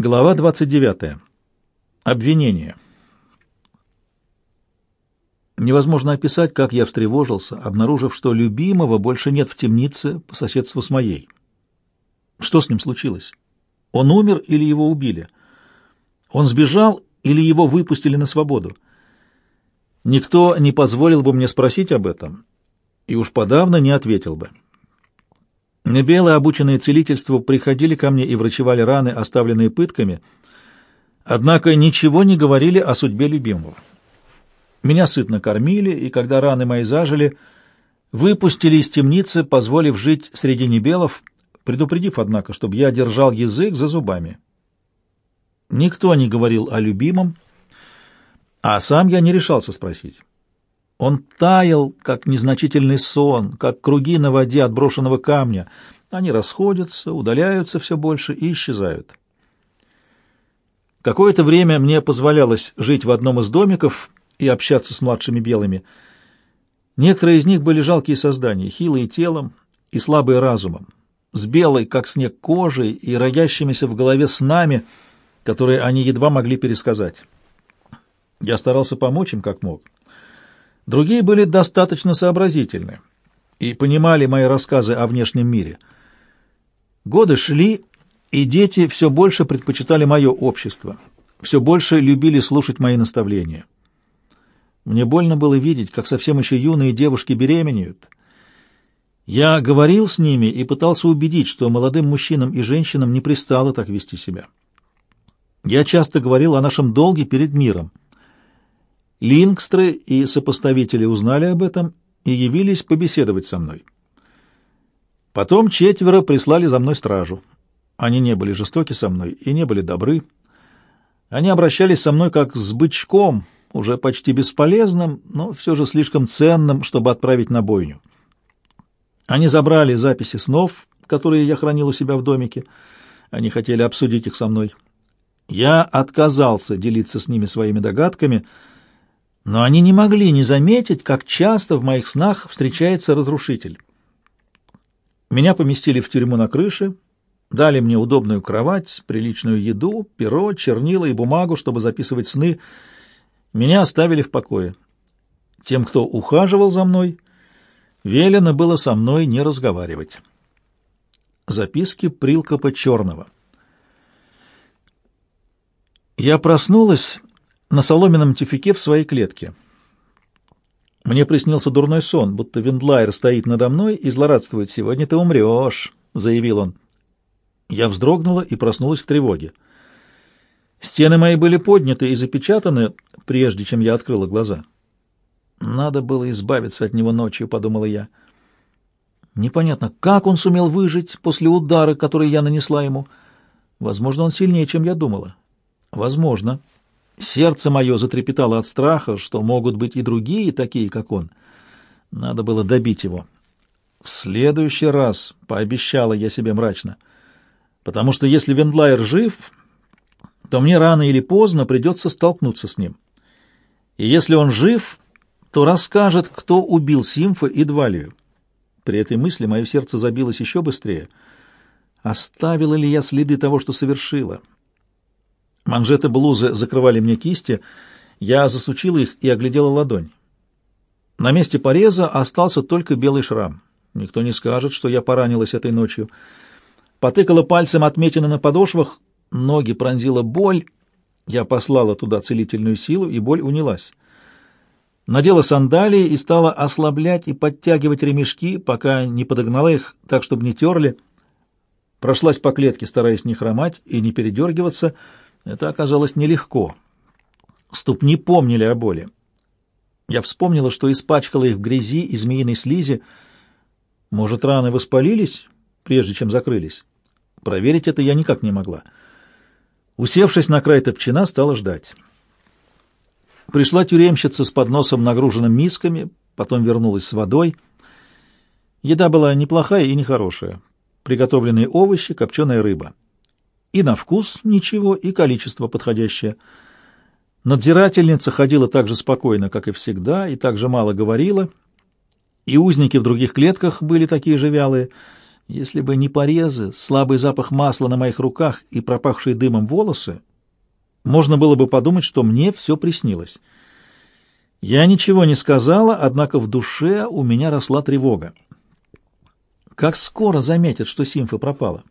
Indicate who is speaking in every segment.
Speaker 1: Глава 29. Обвинение. Невозможно описать, как я встревожился, обнаружив, что любимого больше нет в темнице по соседству с моей. Что с ним случилось? Он умер или его убили? Он сбежал или его выпустили на свободу? Никто не позволил бы мне спросить об этом, и уж подавно не ответил бы. Небелы, обученные целительству, приходили ко мне и врачевали раны, оставленные пытками, однако ничего не говорили о судьбе любимого. Меня сытно кормили, и когда раны мои зажили, выпустили из темницы, позволив жить среди небелов, предупредив, однако, чтобы я держал язык за зубами. Никто не говорил о любимом, а сам я не решался спросить. Он таял, как незначительный сон, как круги на воде от брошенного камня. Они расходятся, удаляются все больше и исчезают. Какое-то время мне позволялось жить в одном из домиков и общаться с младшими белыми. Некоторые из них были жалкие создания, хилые телом и слабые разумом, с белой, как снег, кожей и роящимися в голове снами, которые они едва могли пересказать. Я старался помочь им как мог. Другие были достаточно сообразительны и понимали мои рассказы о внешнем мире. Годы шли, и дети все больше предпочитали мое общество, все больше любили слушать мои наставления. Мне больно было видеть, как совсем еще юные девушки беременеют. Я говорил с ними и пытался убедить, что молодым мужчинам и женщинам не пристало так вести себя. Я часто говорил о нашем долге перед миром — Лингстры и сопоставители узнали об этом и явились побеседовать со мной. Потом четверо прислали за мной стражу. Они не были жестоки со мной и не были добры. Они обращались со мной как с бычком, уже почти бесполезным, но все же слишком ценным, чтобы отправить на бойню. Они забрали записи снов, которые я хранил у себя в домике. Они хотели обсудить их со мной. Я отказался делиться с ними своими догадками — но они не могли не заметить, как часто в моих снах встречается разрушитель. Меня поместили в тюрьму на крыше, дали мне удобную кровать, приличную еду, перо, чернила и бумагу, чтобы записывать сны. Меня оставили в покое. Тем, кто ухаживал за мной, велено было со мной не разговаривать. Записки Прилкопа Черного. Я проснулась на соломенном тюфике в своей клетке. Мне приснился дурной сон, будто Вендлайер стоит надо мной и злорадствует. «Сегодня ты умрешь», — заявил он. Я вздрогнула и проснулась в тревоге. Стены мои были подняты и запечатаны, прежде чем я открыла глаза. «Надо было избавиться от него ночью», — подумала я. Непонятно, как он сумел выжить после удара, который я нанесла ему. Возможно, он сильнее, чем я думала. Возможно. Сердце мое затрепетало от страха, что могут быть и другие, такие, как он. Надо было добить его. В следующий раз, — пообещала я себе мрачно, — потому что если Вендлайер жив, то мне рано или поздно придется столкнуться с ним. И если он жив, то расскажет, кто убил Симфа и Двалию. При этой мысли мое сердце забилось еще быстрее. Оставила ли я следы того, что совершила? Манжеты блузы закрывали мне кисти, я засучила их и оглядела ладонь. На месте пореза остался только белый шрам. Никто не скажет, что я поранилась этой ночью. Потыкала пальцем отметины на подошвах, ноги пронзила боль. Я послала туда целительную силу, и боль унялась. Надела сандалии и стала ослаблять и подтягивать ремешки, пока не подогнала их так, чтобы не терли. Прошлась по клетке, стараясь не хромать и не передергиваться, — это оказалось нелегко. Ступни помнили о боли. Я вспомнила, что испачкала их в грязи и змеиной слизи. Может, раны воспалились, прежде чем закрылись? Проверить это я никак не могла. Усевшись на край топчина, стала ждать. Пришла тюремщица с подносом, нагруженным мисками, потом вернулась с водой. Еда была неплохая и нехорошая. Приготовленные овощи, копченая рыба. И на вкус ничего, и количество подходящее. Надзирательница ходила так же спокойно, как и всегда, и так же мало говорила, и узники в других клетках были такие же вялые. Если бы не порезы, слабый запах масла на моих руках и пропахшие дымом волосы, можно было бы подумать, что мне все приснилось. Я ничего не сказала, однако в душе у меня росла тревога. Как скоро заметят, что Симфа пропала?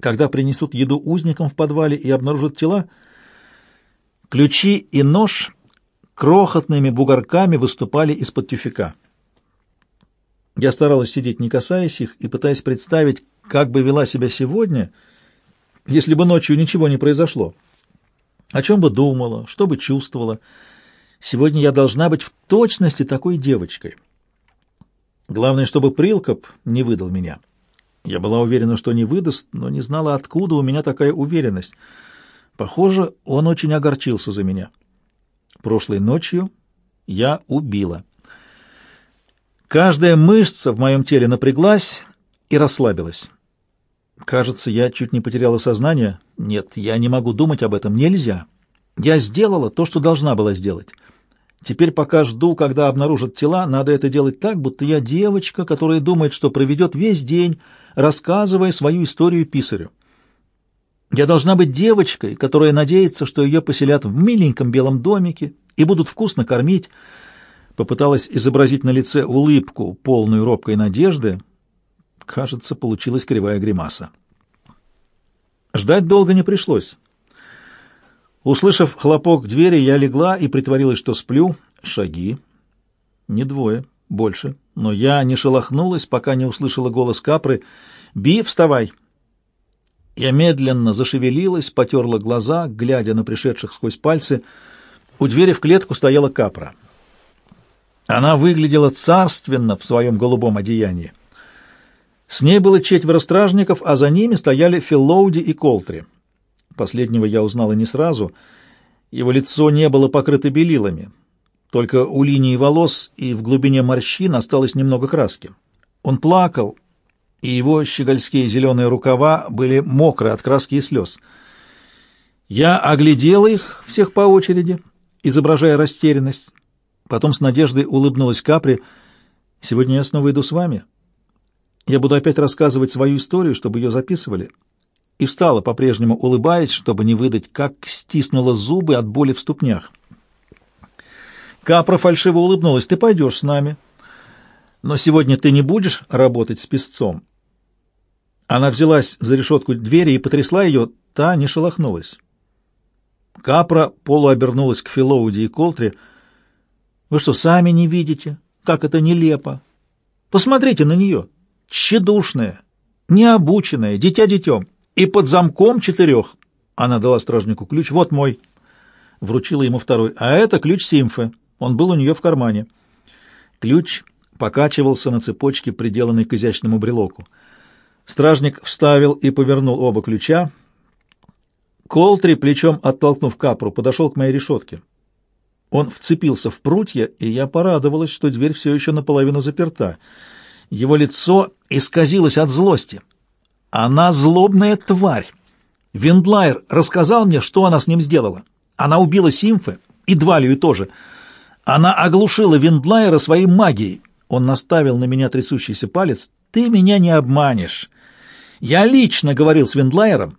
Speaker 1: Когда принесут еду узникам в подвале и обнаружат тела? Ключи и нож крохотными бугорками выступали из-под тюфяка. Я старалась сидеть, не касаясь их, и пытаясь представить, как бы вела себя сегодня, если бы ночью ничего не произошло. О чем бы думала, что бы чувствовала. Сегодня я должна быть в точности такой девочкой. Главное, чтобы Прилкоп не выдал меня. Я была уверена, что не выдаст, но не знала, откуда у меня такая уверенность. Похоже, он очень огорчился за меня. Прошлой ночью я убила. Каждая мышца в моем теле напряглась и расслабилась. Кажется, я чуть не потеряла сознание. Нет, я не могу думать об этом. Нельзя. Я сделала то, что должна была сделать. Теперь, пока жду, когда обнаружат тела, надо это делать так, будто я девочка, которая думает, что проведет весь день, рассказывая свою историю писарю. Я должна быть девочкой, которая надеется, что ее поселят в миленьком белом домике и будут вкусно кормить. Попыталась изобразить на лице улыбку, полную робкой надежды. Кажется, получилась кривая гримаса. Ждать долго не пришлось. Услышав хлопок двери, я легла и притворилась, что сплю. Шаги. Не двое, больше. Но я не шелохнулась, пока не услышала голос Капры. «Би, вставай!» Я медленно зашевелилась, потерла глаза, глядя на пришедших сквозь пальцы. У двери в клетку стояла Капра. Она выглядела царственно в своем голубом одеянии. С ней было четверо стражников, а за ними стояли Филлоуди и Колтри. Последнего я узнала не сразу. Его лицо не было покрыто белилами. Только у линии волос и в глубине морщин осталось немного краски. Он плакал, и его щегольские зеленые рукава были мокры от краски и слез. Я оглядела их всех по очереди, изображая растерянность. Потом с надеждой улыбнулась Капри. «Сегодня я снова иду с вами. Я буду опять рассказывать свою историю, чтобы ее записывали и встала, по-прежнему улыбаясь, чтобы не выдать, как стиснула зубы от боли в ступнях. Капра фальшиво улыбнулась. «Ты пойдешь с нами, но сегодня ты не будешь работать с песцом». Она взялась за решетку двери и потрясла ее, та не шелохнулась. Капра полуобернулась к Филоуди и Колтри. «Вы что, сами не видите? Как это нелепо! Посмотрите на нее! Тщедушная, необученная, дитя детем!» и под замком четырех. Она дала стражнику ключ. Вот мой. Вручила ему второй. А это ключ Симфы. Он был у нее в кармане. Ключ покачивался на цепочке, приделанной к изящному брелоку. Стражник вставил и повернул оба ключа. Колтри, плечом оттолкнув капру, подошел к моей решетке. Он вцепился в прутья, и я порадовалась, что дверь все еще наполовину заперта. Его лицо исказилось от злости. Она злобная тварь. Виндлайер рассказал мне, что она с ним сделала. Она убила Симфы и Двалию тоже. Она оглушила Виндлайера своей магией. Он наставил на меня трясущийся палец. «Ты меня не обманешь. Я лично говорил с Виндлайером.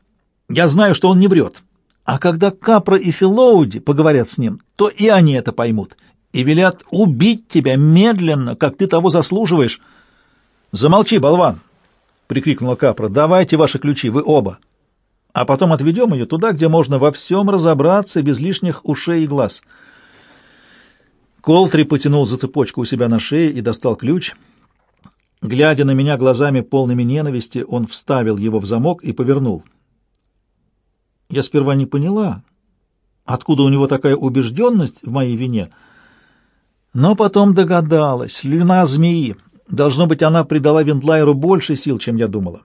Speaker 1: Я знаю, что он не врет. А когда Капра и Филоуди поговорят с ним, то и они это поймут. И велят убить тебя медленно, как ты того заслуживаешь. Замолчи, болван!» прикрикнула Капра. «Давайте ваши ключи, вы оба. А потом отведем ее туда, где можно во всем разобраться без лишних ушей и глаз». Колтри потянул за цепочку у себя на шее и достал ключ. Глядя на меня глазами полными ненависти, он вставил его в замок и повернул. Я сперва не поняла, откуда у него такая убежденность в моей вине, но потом догадалась. Слюна змеи. Должно быть, она придала Виндлайеру больше сил, чем я думала.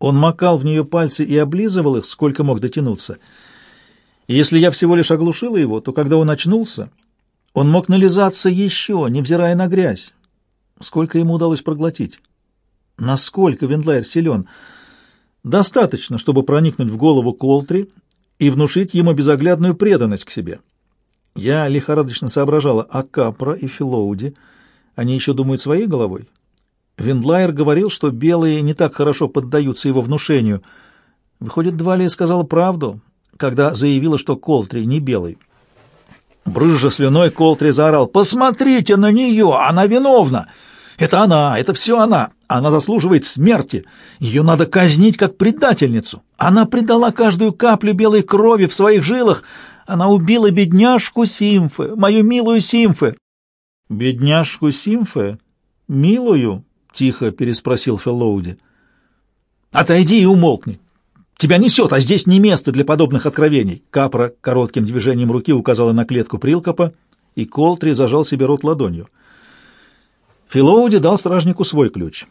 Speaker 1: Он макал в нее пальцы и облизывал их, сколько мог дотянуться. И если я всего лишь оглушила его, то когда он очнулся, он мог нализаться еще, невзирая на грязь. Сколько ему удалось проглотить? Насколько Виндлайер силен? Достаточно, чтобы проникнуть в голову Колтри и внушить ему безоглядную преданность к себе. Я лихорадочно соображала, а Капра и Филоуди, они еще думают своей головой? Виндлайер говорил, что белые не так хорошо поддаются его внушению. Выходит, Двалия сказала правду, когда заявила, что Колтри не белый. Брызжа слюной, Колтри заорал. «Посмотрите на нее! Она виновна! Это она! Это все она! Она заслуживает смерти! Ее надо казнить как предательницу! Она предала каждую каплю белой крови в своих жилах! Она убила бедняжку Симфы, мою милую Симфы!» «Бедняжку Симфы? Милую?» — тихо переспросил Феллоуди. «Отойди и умолкни! Тебя несет, а здесь не место для подобных откровений!» Капра коротким движением руки указала на клетку Прилкопа, и Колтри зажал себе рот ладонью. Филоуди дал стражнику свой ключ.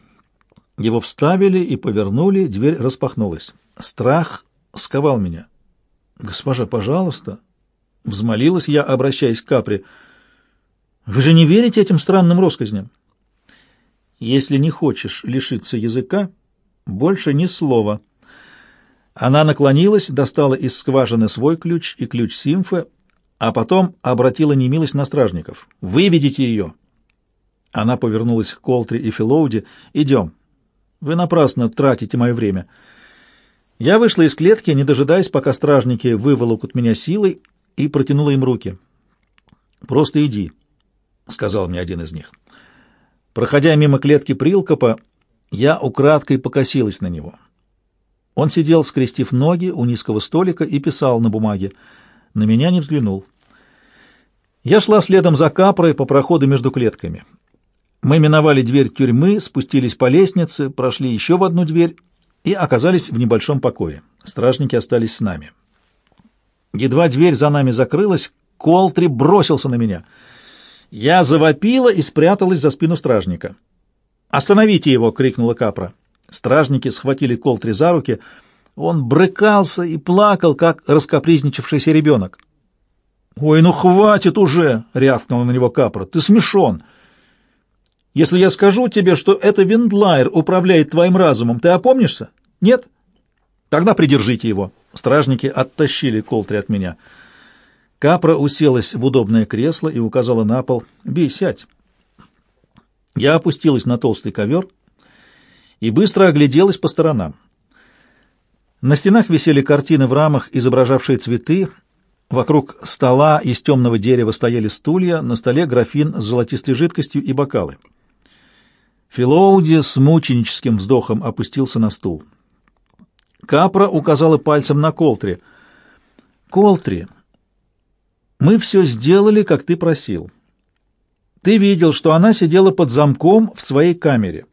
Speaker 1: Его вставили и повернули, дверь распахнулась. Страх сковал меня. «Госпожа, пожалуйста!» — взмолилась я, обращаясь к Капре. «Вы же не верите этим странным россказням?» «Если не хочешь лишиться языка, больше ни слова». Она наклонилась, достала из скважины свой ключ и ключ Симфы, а потом обратила немилость на стражников. «Выведите ее!» Она повернулась к Колтри и Филоуди. «Идем. Вы напрасно тратите мое время». Я вышла из клетки, не дожидаясь, пока стражники выволокут меня силой, и протянула им руки. «Просто иди», — сказал мне один из них. Проходя мимо клетки Прилкопа, я украдкой покосилась на него. Он сидел, скрестив ноги у низкого столика и писал на бумаге. На меня не взглянул. Я шла следом за капрой по проходу между клетками. Мы миновали дверь тюрьмы, спустились по лестнице, прошли еще в одну дверь и оказались в небольшом покое. Стражники остались с нами. Едва дверь за нами закрылась, Колтри бросился на меня. Я завопила и спряталась за спину стражника. «Остановите его!» — крикнула Капра. Стражники схватили Колтри за руки. Он брыкался и плакал, как раскопризничавшийся ребенок. «Ой, ну хватит уже!» — рявкнула на него Капра. «Ты смешон! Если я скажу тебе, что это Виндлайер управляет твоим разумом, ты опомнишься? Нет? Тогда придержите его». Стражники оттащили Колтри от меня. Капра уселась в удобное кресло и указала на пол. «Бей, сядь». Я опустилась на толстый ковер и быстро огляделась по сторонам. На стенах висели картины в рамах, изображавшие цветы. Вокруг стола из темного дерева стояли стулья, на столе графин с золотистой жидкостью и бокалы. Филоуди с мученическим вздохом опустился на стул. Капра указала пальцем на Колтри. «Колтри, мы все сделали, как ты просил. Ты видел, что она сидела под замком в своей камере.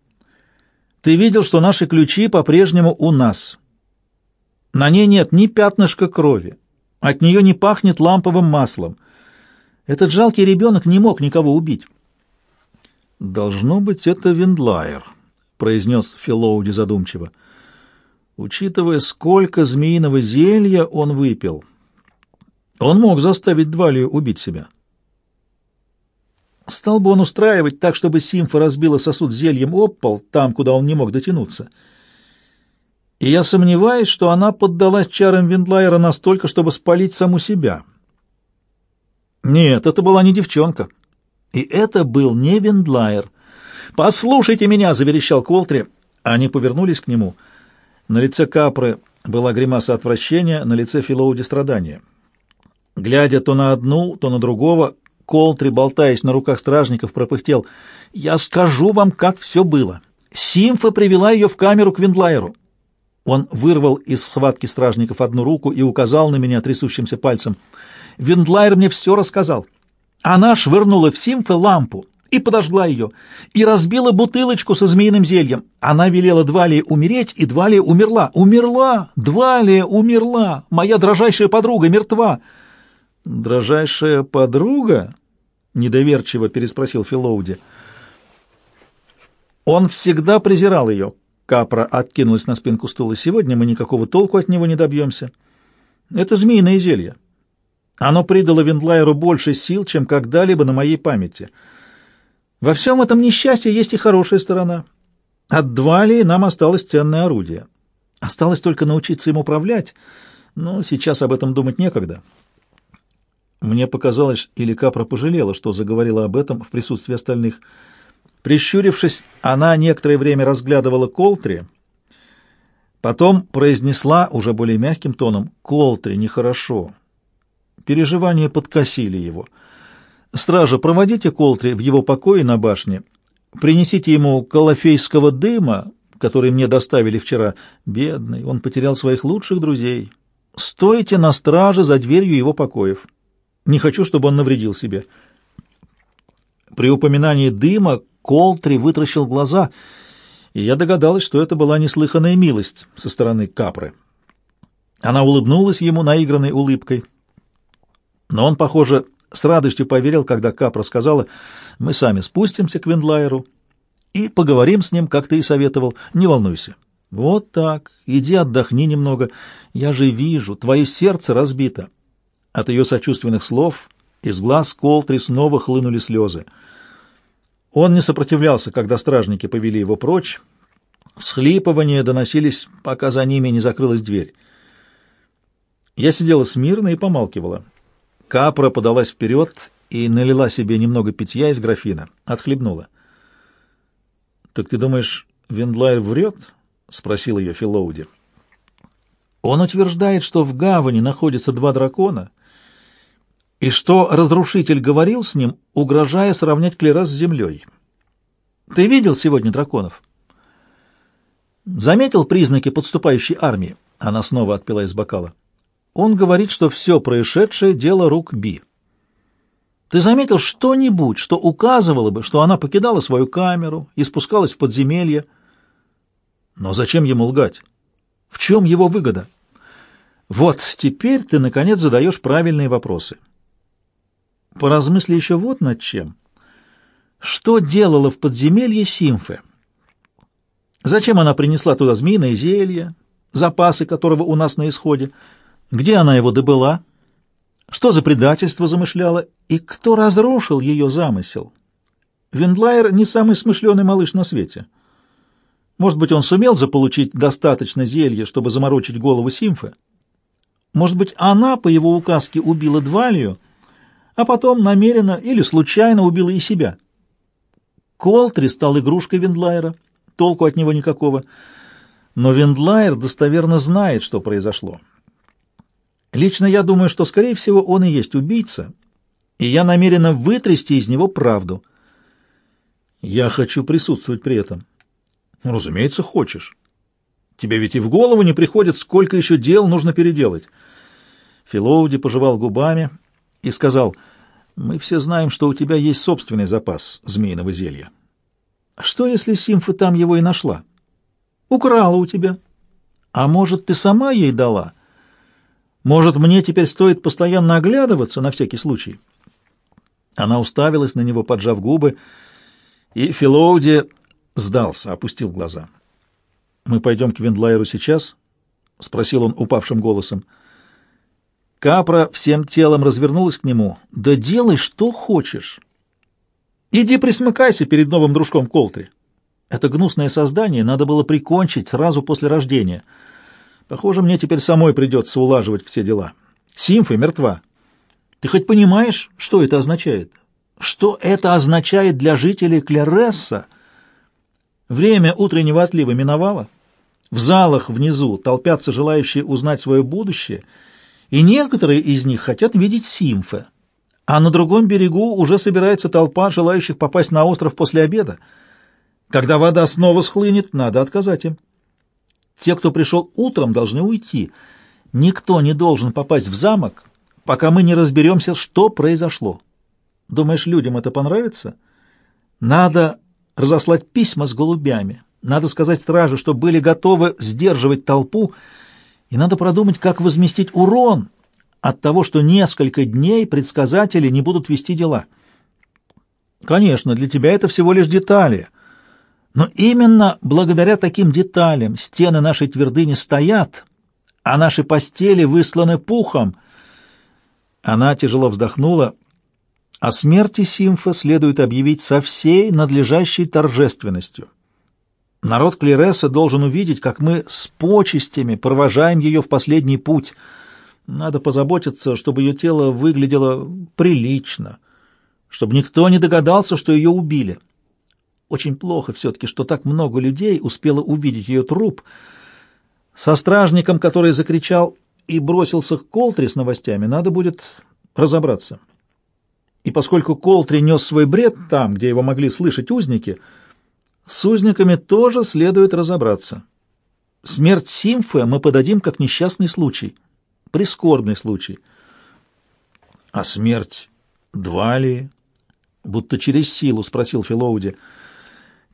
Speaker 1: Ты видел, что наши ключи по-прежнему у нас. На ней нет ни пятнышка крови. От нее не пахнет ламповым маслом. Этот жалкий ребенок не мог никого убить. «Должно быть, это Виндлайер», — произнес Филоуди задумчиво. «Учитывая, сколько змеиного зелья он выпил, он мог заставить Двалию убить себя». Стал бы он устраивать так, чтобы Симфа разбила сосуд зельем об пол, там, куда он не мог дотянуться. И я сомневаюсь, что она поддалась чарам Виндлайера настолько, чтобы спалить саму себя. Нет, это была не девчонка. И это был не Виндлайер. «Послушайте меня!» — заверещал Колтри. Они повернулись к нему. На лице Капры была гримаса отвращения, на лице Филоуди страдания. Глядя то на одну, то на другого, Колтри, болтаясь на руках стражников, пропыхтел. «Я скажу вам, как все было. Симфа привела ее в камеру к Виндлайеру». Он вырвал из схватки стражников одну руку и указал на меня трясущимся пальцем. «Виндлайер мне все рассказал. Она швырнула в Симфа лампу и подожгла ее, и разбила бутылочку со змеиным зельем. Она велела Двалии умереть, и Двалия умерла. Умерла! Двалия умерла! Моя дрожайшая подруга мертва!» «Дрожайшая подруга?» — недоверчиво переспросил Филоуди. «Он всегда презирал ее». Капра откинулась на спинку стула. «Сегодня мы никакого толку от него не добьемся. Это змеиное зелье. Оно придало Виндлайеру больше сил, чем когда-либо на моей памяти. Во всем этом несчастье есть и хорошая сторона. От Двалии нам осталось ценное орудие. Осталось только научиться им управлять, но сейчас об этом думать некогда». Мне показалось, или Капра пожалела, что заговорила об этом в присутствии остальных. Прищурившись, она некоторое время разглядывала Колтри, потом произнесла уже более мягким тоном «Колтри, нехорошо». Переживания подкосили его. «Стража, проводите Колтри в его покое на башне, принесите ему колофейского дыма, который мне доставили вчера. Бедный, он потерял своих лучших друзей. Стойте на страже за дверью его покоев. Не хочу, чтобы он навредил себе». При упоминании дыма Колтри вытращил глаза, и я догадалась, что это была неслыханная милость со стороны Капры. Она улыбнулась ему наигранной улыбкой, но он, похоже, с радостью поверил, когда Капра сказала, «Мы сами спустимся к Вендлайеру и поговорим с ним, как ты и советовал. Не волнуйся». «Вот так. Иди отдохни немного. Я же вижу, твое сердце разбито». От ее сочувственных слов из глаз Колтри снова хлынули слезы. Он не сопротивлялся, когда стражники повели его прочь. Всхлипывания доносились, пока за ними не закрылась дверь. Я сидела смирно и помалкивала. Капра подалась вперед и налила себе немного питья из графина. Отхлебнула. — Так ты думаешь, Вендлайр врет? — спросил ее Филоуди. — Он утверждает, что в гавани находятся два дракона — и что разрушитель говорил с ним, угрожая сравнять Клера с землей. Ты видел сегодня драконов? Заметил признаки подступающей армии? Она снова отпила из бокала. Он говорит, что все происшедшее — дело рук Би. Ты заметил что-нибудь, что указывало бы, что она покидала свою камеру и спускалась в подземелье? Но зачем ему лгать? В чем его выгода? Вот теперь ты, наконец, задаешь правильные вопросы. Поразмысли еще вот над чем. Что делала в подземелье Симфе? Зачем она принесла туда змеиное зелье, запасы которого у нас на исходе? Где она его добыла? Что за предательство замышляла? И кто разрушил ее замысел? Виндлайер не самый смышленый малыш на свете. Может быть, он сумел заполучить достаточно зелья, чтобы заморочить голову Симфы? Может быть, она по его указке убила Двалию, а потом намеренно или случайно убила и себя. Колтри стал игрушкой Вендлайера, толку от него никакого. Но Вендлайер достоверно знает, что произошло. Лично я думаю, что, скорее всего, он и есть убийца, и я намерена вытрясти из него правду. Я хочу присутствовать при этом. Ну, разумеется, хочешь. Тебе ведь и в голову не приходит, сколько еще дел нужно переделать. Филоуди пожевал губами и сказал — мы все знаем, что у тебя есть собственный запас змеиного зелья. Что, если Симфа там его и нашла? Украла у тебя. А может, ты сама ей дала? Может, мне теперь стоит постоянно оглядываться на всякий случай?» Она уставилась на него, поджав губы, и Филоуди сдался, опустил глаза. «Мы пойдем к Вендлайеру сейчас?» — спросил он упавшим голосом. — Капра всем телом развернулась к нему. «Да делай, что хочешь. Иди присмыкайся перед новым дружком Колтри. Это гнусное создание надо было прикончить сразу после рождения. Похоже, мне теперь самой придется улаживать все дела. Симфа мертва. Ты хоть понимаешь, что это означает? Что это означает для жителей Клересса? Время утреннего отлива миновало. В залах внизу толпятся желающие узнать свое будущее — и некоторые из них хотят видеть Симфа, а на другом берегу уже собирается толпа желающих попасть на остров после обеда. Когда вода снова схлынет, надо отказать им. Те, кто пришел утром, должны уйти. Никто не должен попасть в замок, пока мы не разберемся, что произошло. Думаешь, людям это понравится? Надо разослать письма с голубями. Надо сказать страже, что были готовы сдерживать толпу, и надо продумать, как возместить урон от того, что несколько дней предсказатели не будут вести дела. Конечно, для тебя это всего лишь детали, но именно благодаря таким деталям стены нашей твердыни стоят, а наши постели высланы пухом. Она тяжело вздохнула. О смерти Симфа следует объявить со всей надлежащей торжественностью. Народ Клереса должен увидеть, как мы с почестями провожаем ее в последний путь. Надо позаботиться, чтобы ее тело выглядело прилично, чтобы никто не догадался, что ее убили. Очень плохо все-таки, что так много людей успело увидеть ее труп. Со стражником, который закричал и бросился к Колтри с новостями, надо будет разобраться. И поскольку Колтри нес свой бред там, где его могли слышать узники, с узниками тоже следует разобраться. Смерть Симфы мы подадим как несчастный случай, прискорбный случай. А смерть Двали, будто через силу, спросил Филоуди.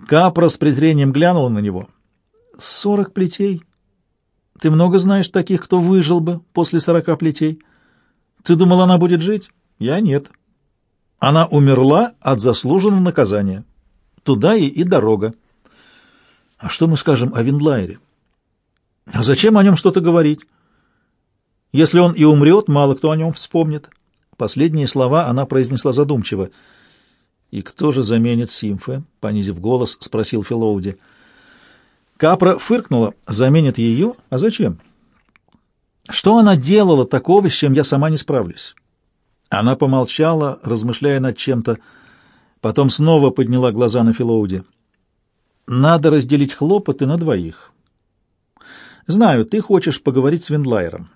Speaker 1: Капра с презрением глянул на него. «Сорок плетей. Ты много знаешь таких, кто выжил бы после сорока плетей? Ты думал, она будет жить? Я нет. Она умерла от заслуженного наказания. Туда ей и дорога. А что мы скажем о Виндлайере? А зачем о нем что-то говорить? Если он и умрет, мало кто о нем вспомнит. Последние слова она произнесла задумчиво — «И кто же заменит Симфе?» — понизив голос, спросил Филоуди. Капра фыркнула. «Заменит ее? А зачем?» «Что она делала такого, с чем я сама не справлюсь?» Она помолчала, размышляя над чем-то, потом снова подняла глаза на Филоуди. «Надо разделить хлопоты на двоих. Знаю, ты хочешь поговорить с Виндлайером.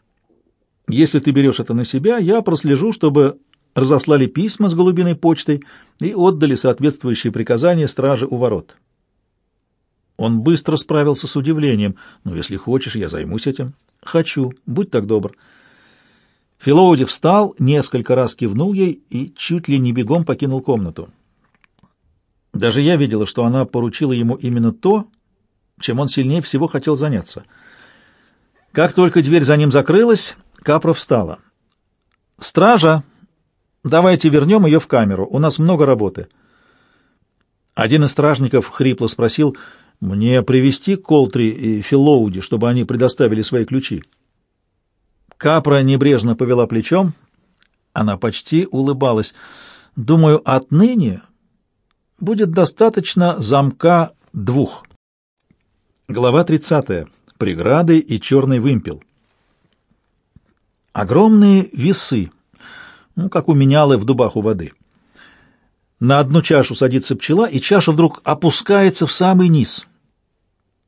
Speaker 1: Если ты берешь это на себя, я прослежу, чтобы разослали письма с голубиной почтой и отдали соответствующие приказания страже у ворот. Он быстро справился с удивлением. «Ну, если хочешь, я займусь этим». «Хочу. Будь так добр». Филоуди встал, несколько раз кивнул ей и чуть ли не бегом покинул комнату. Даже я видела, что она поручила ему именно то, чем он сильнее всего хотел заняться. Как только дверь за ним закрылась, Капра встала. «Стража!» Давайте вернем ее в камеру, у нас много работы. Один из стражников хрипло спросил, мне привести Колтри и Филоуди, чтобы они предоставили свои ключи. Капра небрежно повела плечом, она почти улыбалась. Думаю, отныне будет достаточно замка двух. Глава 30. Преграды и черный вымпел. Огромные весы ну, как у менялы в дубах у воды. На одну чашу садится пчела, и чаша вдруг опускается в самый низ.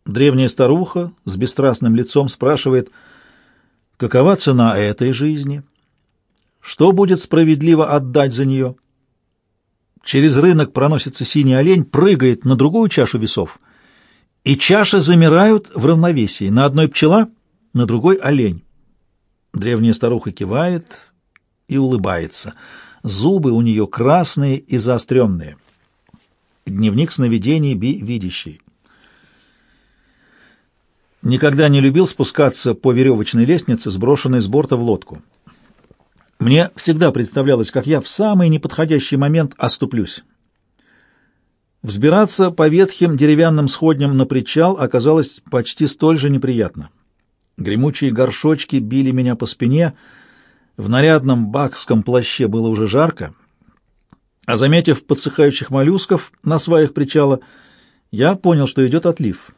Speaker 1: Древняя старуха с бесстрастным лицом спрашивает, какова цена этой жизни? Что будет справедливо отдать за нее? Через рынок проносится синий олень, прыгает на другую чашу весов, и чаши замирают в равновесии. На одной пчела, на другой олень. Древняя старуха кивает, и улыбается. Зубы у нее красные и заостренные. Дневник сновидений Би видящий. Никогда не любил спускаться по веревочной лестнице, сброшенной с борта в лодку. Мне всегда представлялось, как я в самый неподходящий момент оступлюсь. Взбираться по ветхим деревянным сходням на причал оказалось почти столь же неприятно. Гремучие горшочки били меня по спине — в нарядном бакском плаще было уже жарко, а заметив подсыхающих моллюсков на сваях причала, я понял, что идет отлив.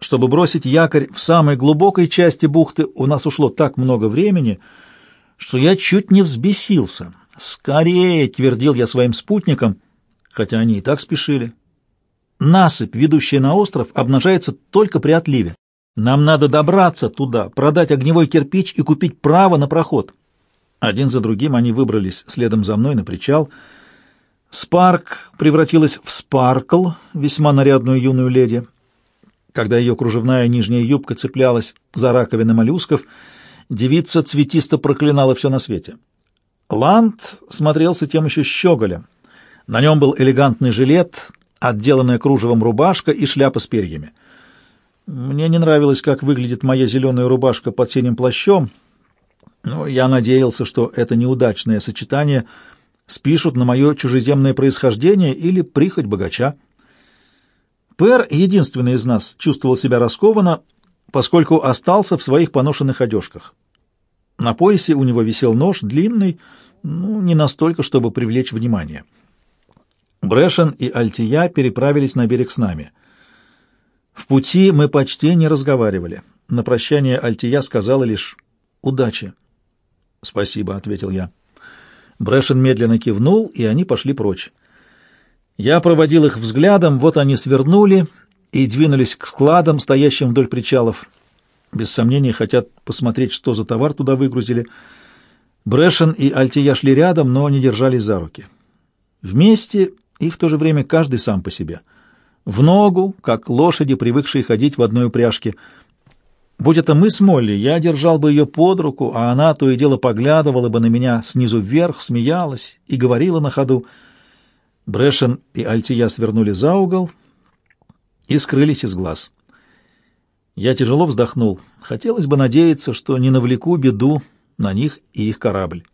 Speaker 1: Чтобы бросить якорь в самой глубокой части бухты, у нас ушло так много времени, что я чуть не взбесился. «Скорее!» — твердил я своим спутникам, хотя они и так спешили. Насыпь, ведущая на остров, обнажается только при отливе. Нам надо добраться туда, продать огневой кирпич и купить право на проход. Один за другим они выбрались следом за мной на причал. Спарк превратилась в Спаркл, весьма нарядную юную леди. Когда ее кружевная нижняя юбка цеплялась за раковины моллюсков, девица цветисто проклинала все на свете. Ланд смотрелся тем еще щеголем. На нем был элегантный жилет, отделанная кружевом рубашка и шляпа с перьями. Мне не нравилось, как выглядит моя зеленая рубашка под синим плащом — но я надеялся, что это неудачное сочетание спишут на мое чужеземное происхождение или прихоть богача. Пэр, единственный из нас, чувствовал себя раскованно, поскольку остался в своих поношенных одежках. На поясе у него висел нож, длинный, ну, не настолько, чтобы привлечь внимание. Брэшен и Альтия переправились на берег с нами. В пути мы почти не разговаривали. На прощание Альтия сказала лишь «удачи». «Спасибо», — ответил я. Брэшен медленно кивнул, и они пошли прочь. Я проводил их взглядом, вот они свернули и двинулись к складам, стоящим вдоль причалов. Без сомнения, хотят посмотреть, что за товар туда выгрузили. Брэшен и Альтия шли рядом, но не держались за руки. Вместе и в то же время каждый сам по себе. В ногу, как лошади, привыкшие ходить в одной упряжке. Будь это мы с Молли, я держал бы ее под руку, а она то и дело поглядывала бы на меня снизу вверх, смеялась и говорила на ходу. Брэшен и Альтия свернули за угол и скрылись из глаз. Я тяжело вздохнул. Хотелось бы надеяться, что не навлеку беду на них и их корабль.